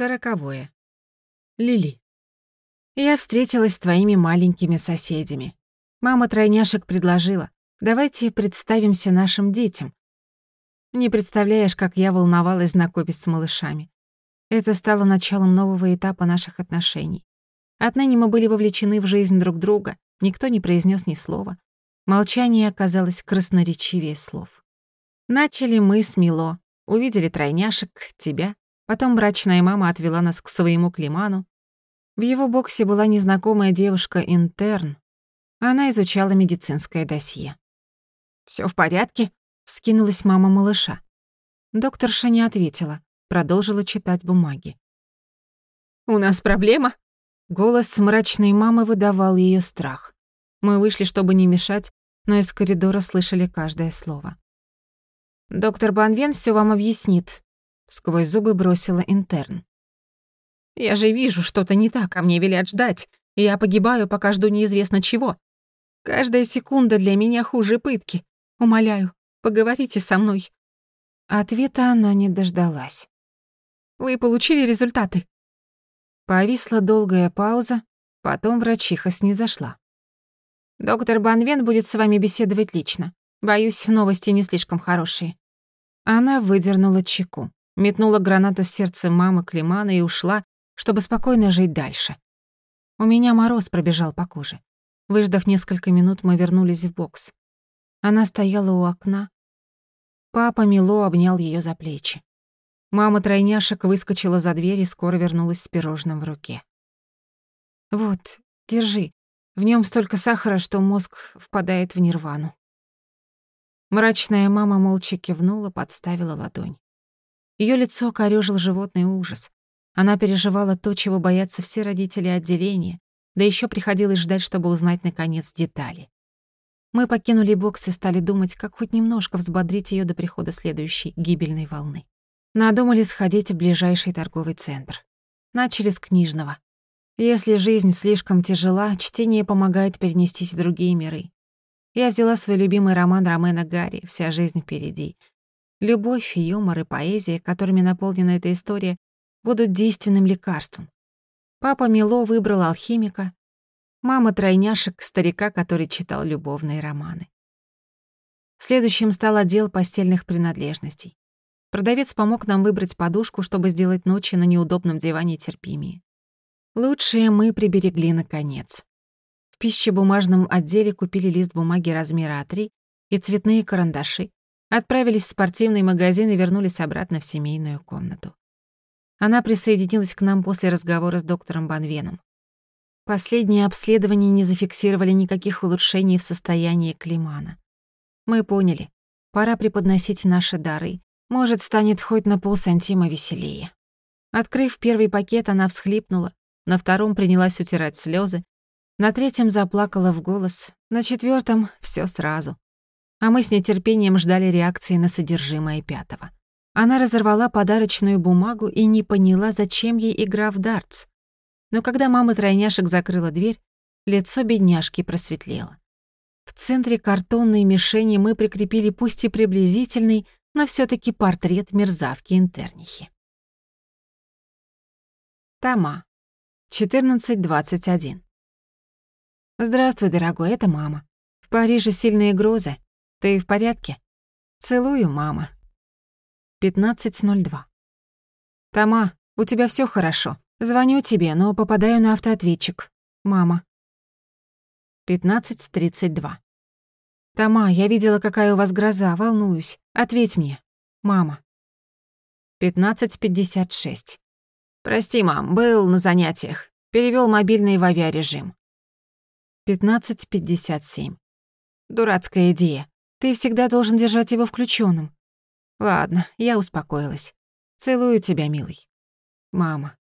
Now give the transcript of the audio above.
Сороковое. Лили. Я встретилась с твоими маленькими соседями. Мама тройняшек предложила, давайте представимся нашим детям. Не представляешь, как я волновалась, знакомясь с малышами. Это стало началом нового этапа наших отношений. Отныне мы были вовлечены в жизнь друг друга, никто не произнес ни слова. Молчание оказалось красноречивее слов. Начали мы с Мило, увидели тройняшек, тебя, Потом брачная мама отвела нас к своему Климану. В его боксе была незнакомая девушка-интерн. Она изучала медицинское досье. Всё в порядке?» — скинулась мама малыша. Докторша не ответила, продолжила читать бумаги. «У нас проблема?» Голос мрачной мамы выдавал её страх. Мы вышли, чтобы не мешать, но из коридора слышали каждое слово. «Доктор Банвен всё вам объяснит», сквозь зубы бросила интерн. Я же вижу, что-то не так, а мне велят ждать. Я погибаю, пока жду неизвестно чего. Каждая секунда для меня хуже пытки. Умоляю, поговорите со мной. Ответа она не дождалась. Вы получили результаты? Повисла долгая пауза, потом врачиха снизошла. Доктор Банвен будет с вами беседовать лично. Боюсь, новости не слишком хорошие. Она выдернула чеку метнула гранату в сердце мамы Климана и ушла, чтобы спокойно жить дальше. У меня мороз пробежал по коже. Выждав несколько минут, мы вернулись в бокс. Она стояла у окна. Папа Мило обнял ее за плечи. Мама тройняшек выскочила за дверь и скоро вернулась с пирожным в руке. «Вот, держи. В нем столько сахара, что мозг впадает в нирвану». Мрачная мама молча кивнула, подставила ладонь. Ее лицо корёжил животный ужас. Она переживала то, чего боятся все родители отделения, да еще приходилось ждать, чтобы узнать, наконец, детали. Мы покинули бокс и стали думать, как хоть немножко взбодрить ее до прихода следующей гибельной волны. Надумали сходить в ближайший торговый центр. Начали с книжного. Если жизнь слишком тяжела, чтение помогает перенестись в другие миры. Я взяла свой любимый роман Ромена Гарри «Вся жизнь впереди», Любовь, юмор и поэзия, которыми наполнена эта история, будут действенным лекарством. Папа Мило выбрал алхимика, мама тройняшек, старика, который читал любовные романы. Следующим стал отдел постельных принадлежностей. Продавец помог нам выбрать подушку, чтобы сделать ночи на неудобном диване терпимее. Лучшее мы приберегли наконец. В пищебумажном отделе купили лист бумаги размера А3 и цветные карандаши, Отправились в спортивный магазин и вернулись обратно в семейную комнату. Она присоединилась к нам после разговора с доктором Банвеном. Последние обследования не зафиксировали никаких улучшений в состоянии Климана. Мы поняли, пора преподносить наши дары. Может, станет хоть на полсантима веселее. Открыв первый пакет, она всхлипнула, на втором принялась утирать слезы, на третьем заплакала в голос, на четвертом все сразу а мы с нетерпением ждали реакции на содержимое пятого. Она разорвала подарочную бумагу и не поняла, зачем ей игра в дартс. Но когда мама тройняшек закрыла дверь, лицо бедняжки просветлело. В центре картонной мишени мы прикрепили пусть и приблизительный, но все таки портрет мерзавки-интернихи. Тома. 14.21. Здравствуй, дорогой, это мама. В Париже сильные грозы, ты в порядке? Целую, мама. 15.02. Тома, у тебя все хорошо. Звоню тебе, но попадаю на автоответчик. Мама. 15.32. Тома, я видела, какая у вас гроза, волнуюсь. Ответь мне. Мама. 15.56. Прости, мам, был на занятиях. Перевёл мобильный в авиарежим. 15.57. Дурацкая идея. Ты всегда должен держать его включенным. Ладно, я успокоилась. Целую тебя, милый. Мама.